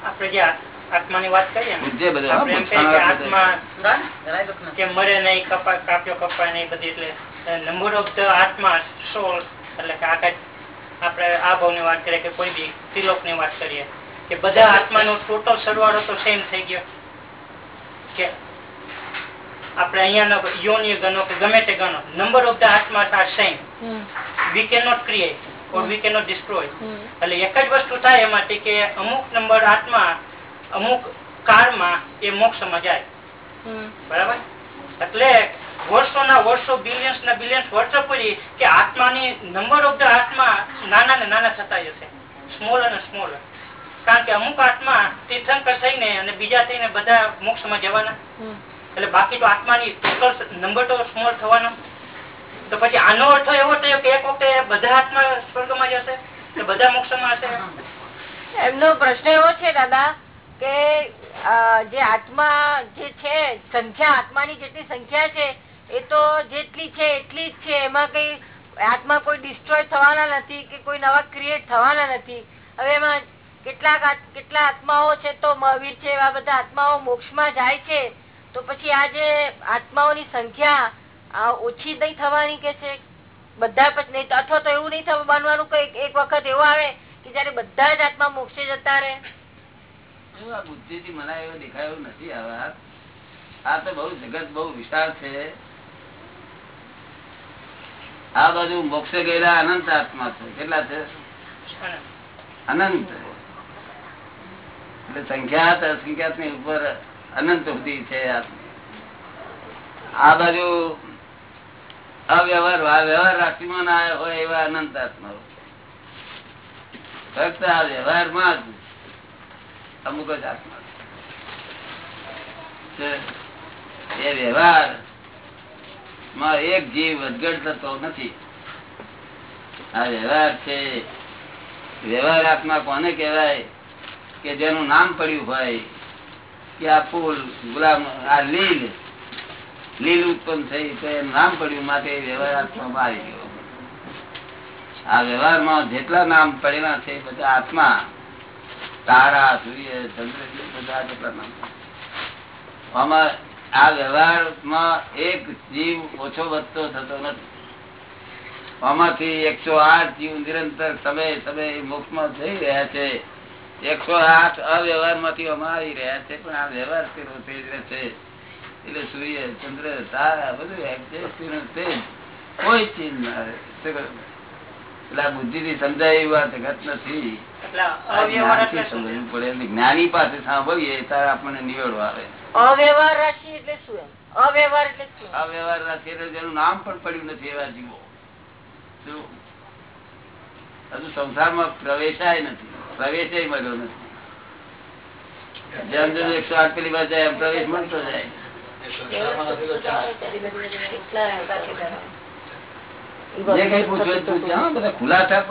આપણે જે આત્માની વાત કરીએ ને કે આત્મા ના, મરે નહીં કપા કાપ્યો કપાય નહીં બધી એટલે નંબર ઓફ ધ આત્મા સોલ એટલે કે આકાશ આપણે આ ભાવની વાત કરીએ કે કોઈ બી ત્રિલોકની વાત કરીએ કે બધા આત્માનો ટોટલ સરવાળો તો સેમ થઈ ગયો. કે આપણે અહીંયાનો યોની ગણો કે ગમે તે ગણો નંબર ઓફ ધ આત્મા are same we can not create or we can not destroy એટલે એક જ વસ્તુ થાય એમાંથી કે અમુક નંબર આત્મા અમુક કાળમાં એ મોક્ષમાં જાય બરાબર? એટલે વર્ષોના વર્ષો બિલિયન્સ ના બિલિયન્સ વર્ષો પછી કે આત્માની નંબર ઓફ ધ આત્મા નાના ને નાના થતા જશે. સ્મોલ અને સ્મોલ કારણ કે અમુક આત્મા તીર્થંકર થઈને અને બીજા થઈને બધા મોક્ષમાં જવાના. એટલે બાકી તો આત્માની ટોટલ નંબર તો સ્મોલ થવાનો. તો પછી આનો અર્થ એવો થયો કે એક વખતે બધા આત્મા સ્વર્ગમાં જશે બધા મોક્ષમાં હશે? એમનો પ્રશ્ન એવો છે દાદા કે જે આત્મા જે છે, સંખ્યા, આત્માની જેટલી સંખ્યા છે, એ તો જેટલી છે, એટલી જ છે. એમાં કઈ આત્મા કોઈ ડિસ્ટ્રોય થવાના નથી કે કોઈ નવા ક્રિએટ થવાના નથી. હવે એમાં કેટલાક કેટલા આત્માઓ છે તો મહાવીર છે, એવા બધા આત્માઓ મોક્ષમાં જાય છે. તો પછી આ જે આત્માઓની સંખ્યા ઓછી નહીં થવાની કે છે? બધા પછી નહીં અથવા તો એવું નહીં થવા, બનવાનું કે એક- એક વખત એવો આવે કે જયારે બધા જ આત્મા મોક્ષે જતા રહે. આ બુદ્ધિથી મને એવું દેખાયું નથી આ આ તો બહુ જગત, બહુ વિશાળ છે. આ બાજુ મોક્ષે ગયેલા અનંત આત્મા છે. કેટલા છે? અનંત. એટલે સંખ્યાત અસંખ્યાતની ઉપર અનંત સુધી છે. આ. બાજુ અવ્યવહાર વ્યવહાર રાશિમાં ના હોય એવા અનંત આત્મા ફક્ત આ વ્યવહારમાં જ અમુક જ આત્મા એ વ્યવહારમાં એક જીવ વધઘટ થતો નથી. આ વ્યવહાર છે. વ્યવહાર આત્મા કોને કહેવાય? કે જેનું નામ પડ્યું હોય કે આ ફૂલ ગુલામ, આ લીલ લીલ ઉત્પન્ન થઈ તો એનું નામ પડ્યું, માટે વ્યવહાર આત્મા આવી ગયો. આ વ્યવહારમાં જેટલા નામ પડેલા છે, બધા આત્મા તારા સૂર્ય, ચંદ્ર બધા પ્રમાણ. આમાં આ વ્યવહારમાં એક જીવ ઓછો વધતો થતો નથી. આમાંથી એકસો આઠ જીવ નિરંતર સમય સમય મોક્ષમાં જઈ રહ્યા છે. એકસો આઠ અવ્યવહારમાંથી આવી રહ્યા છે, પણ આ વ્યવહાર પેલો થઈ રહે છે. એટલે સૂર્ય, ચંદ્ર, તારા બધું કોઈ ચીજ ના. એટલે આ બુદ્ધિ થી સમજાય એવું આ જગત નથી સમજવું પડે. એટલે જ્ઞાની પાસે સાંભળીએ ત્યારે આપણને નિવેડો આવે. અવ્યવહાર રાશિ એટલે શું અવ્યવહાર એટલે શું? આ રાશિ એટલે જેનું નામ પણ પડ્યું નથી એવા જીવો. શું? હજુ સંસારમાં પ્રવેશાય નથી. પ્રવેશ મળ્યો નથી. જેમ જેમ એકસો આઠ પેલી બાજુ એમ પ્રવેશ મળતો જાય. જે કઈ પૂછવું હોય તે પૂછે. હા, બધા ખુલાસા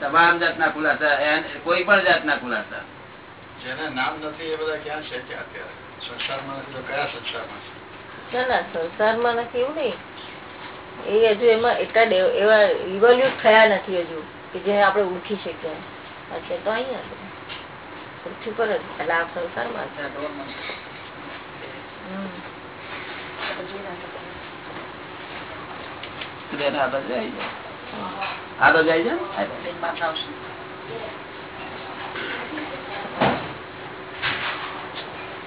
તમામ જાતના ખુલાસા કોઈ પણ જાતના ખુલાસા. જેને નામ નથી એ બધા ક્યાં છે અત્યારે? સંસારમાં નથી તો કયા સંસારમાં છે? ના ના સંસારમાં નથી એવું નહીં. એ હજુ એમાં એટલા એવા ઇવોલ્યુટ થયા નથી હજુ કે જે આપણે ઓળખી શકીએ. અત્યારે તો અહીંયા છે. પૃથ્વી પર જ એટલે આ સંસારમાં જ. હમ. એટલે એને આ બાજુ આવી જાય. આ બાજુ આવી જાય ને? આ બાજુ.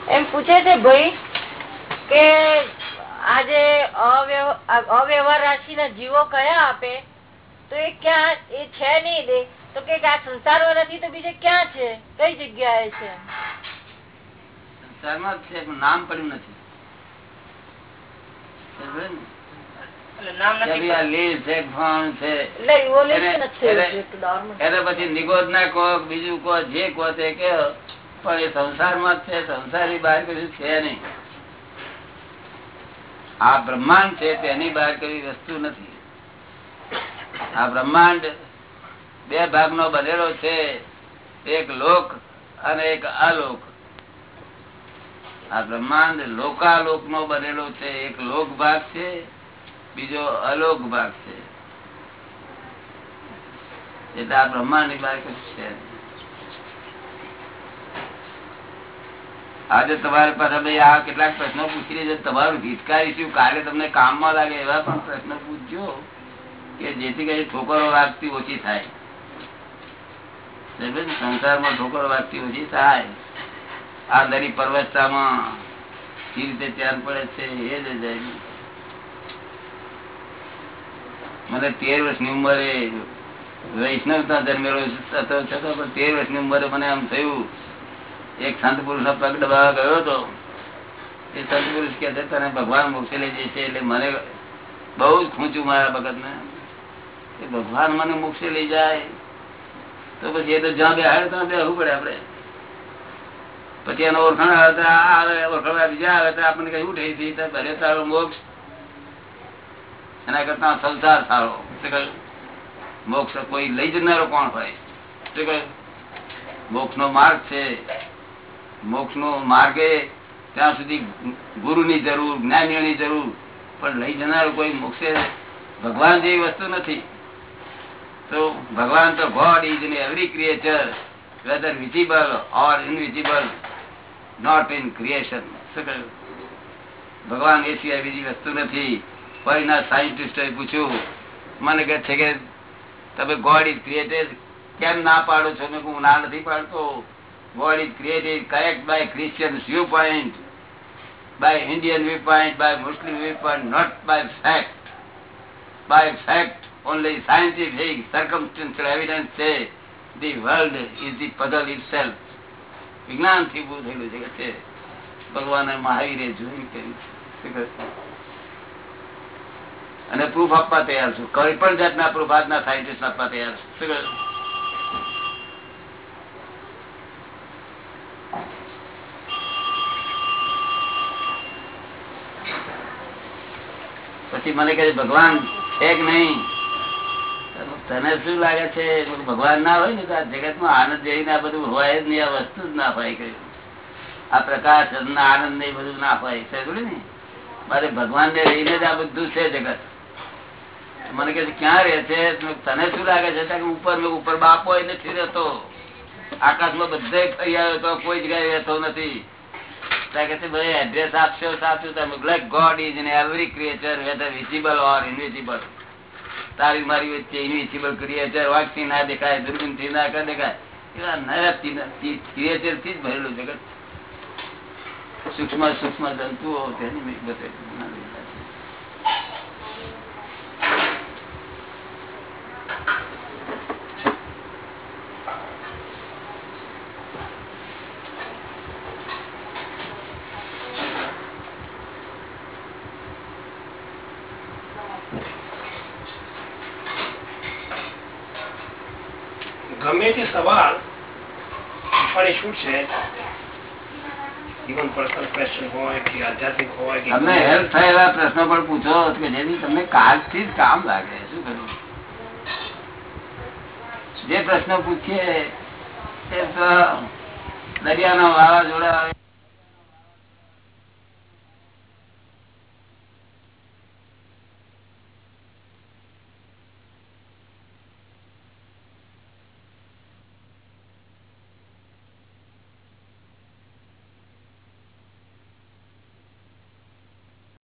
એમ પૂછે છે ભાઈ કે આ જે અવ્યવ- આ અવ્યવહાર રાશિ ના જીવો કયા આપે તો એ ક્યાં એ છે નહીં દે તો કે આ સંસારમાં નથી તો બીજે ક્યાં છે કઈ જગ્યાએ છે સંસારમાં જ છે પણ નામ પડ્યું નથી ને? કે આ જ ના તે પણ એ સંસારમાં જ છે સંસારની બહાર કશું છે નહીં. બ્રહ્માંડ છે તેની બહાર કઈ વસ્તુ નથી. આ બ્રહ્માંડ બે ભાગનો બનેલો છે એક લોક અને એક અલોક આ બ્રહ્માંડ લોકાલોક નો બનેલો છે એક લોક ભાગ છે બીજો અલોક ભાગ છે. એટલે આ બ્રહ્માંડ બહાર છે. આજે તમારી પાસે ભાઈ આ કેટલાક પ્રશ્નો પૂછી લેજો તમારું હિતકારી શું? કાલે તમને કામમાં લાગે એવા પણ પ્રશ્નો પૂછજો કે જેથી કરી ઠોકરો વાગતી ઓછી થાય? સંસારમાં ઠોકરો વાગતી ઓછી થાય. આ દરી પરવસ્તામાં કેવી રીતે ધ્યાન પડે છે એ જ જાય. મને તેર વર્ષની ઉંમરે વૈષ્ણવતા જન્મેલો હતો છતાં પણ તેર વર્ષની ઉંમરે મને આમ થયું, એક સંત પુરુષ પગ દબાવવા ગયો હતો. એ સંત પુરુષ કે તને ભગવાન મોક્ષે લઈ જશે એટલે મને બહુ જ ખૂંચ્યું મારા ભગત ને કે ભગવાન મને મોક્ષે લઈ જાય. તો પછી એ તો જ્યાં બેહાડે ત્યાં બેહવું પડે આપડે પછી એનો ઓળખાણ આવે ઓળખાણ બીજા આવે આપણને કઈ ઉઠે થી તો ભલે તારો મોક્ષ એના કરતા સંસાર સારો. મોક્ષ કોઈ લઈ જનારો કોણ હોય? મોક્ષ નો માર્ગ છે. મોક્ષ નો માર્ગે ત્યાં સુધી ગુરુ ની જરૂર જ્ઞાનીઓ ની જરૂર. પણ લઈ જનારો કોઈ મોક્ષે ભગવાન જેવી વસ્તુ નથી. તો ભગવાન તો God is in every creature whether visible or invisible not in creation શું ભગવાન એ સિવાય બીજી વસ્તુ નથી. કોઈના સાયન્ટિસ્ટોએ પૂછ્યું, મને કહે છે કે તમે ગોડ ઇઝ ક્રિએટેડ કેમ ના પાડો છો? મેં હું ના નથી પાડતો. God is created correct by Christian view point by Indian view point by Muslim view point not by fact by fact only scientific circumstantial evidence છે. The world is the puzzle itself વિજ્ઞાનથી ઉભું થયેલું છે કે ભગવાને મહાવીરે જોયું કર્યું? અને proof આપવા તૈયાર છું. કોઈ પણ જાતના પ્રૂફ આજના સાયન્ટિસ્ટ આપવા તૈયાર છું. પછી મને કહે ભગવાન, છે કે નહીં? તને શું લાગે છે? ભગવાન ના હોય ને તો આ જગતમાં આનંદ જઈને આ બધું હોય જ નહીં, આ વસ્તુ જ ના હોય કહ્યું આ પ્રકાશ આનંદ ને બધું ના હોય. ને? મારે ભગવાન ને રહીને જ આ બધું છે જગત. મને કે ક્યાં રહે છે? તને શું લાગે છે? ઉપર મેં ઉપર બાપો નથી રહેતો. આકાશમાં બધે ફરી આવ્યો તો કોઈ જગ્યાએ રહેતો નથી. એડ્રેસ આપશો, સાચું તમે like God is in every creature visible or invisible તારી મારી વચ્ચે ઇનવિઝિબલ ક્રિએચર વાંચથી ના દેખાય દુર્બીનથી ના દેખાય. એવા નયા ક્રિએચરથી જ ભરેલું જગત સૂક્ષ્મ સૂક્ષ્મ જંતુઓ તેની મિલકતે ગમે તે સવાલ પૂછવાની શું છે? ઇવન પર્સનલ ક્વેશ્ચન હોય કે આધ્યાત્મિક હોય કે તમને હેલ્પ થાય એવા પ્રશ્નો પણ પૂછો કે જેથી તમને કાલથી જ કામ લાગે શું કરવું જે પ્રશ્ન પૂછીએ તો દરિયાના વાવાઝોડા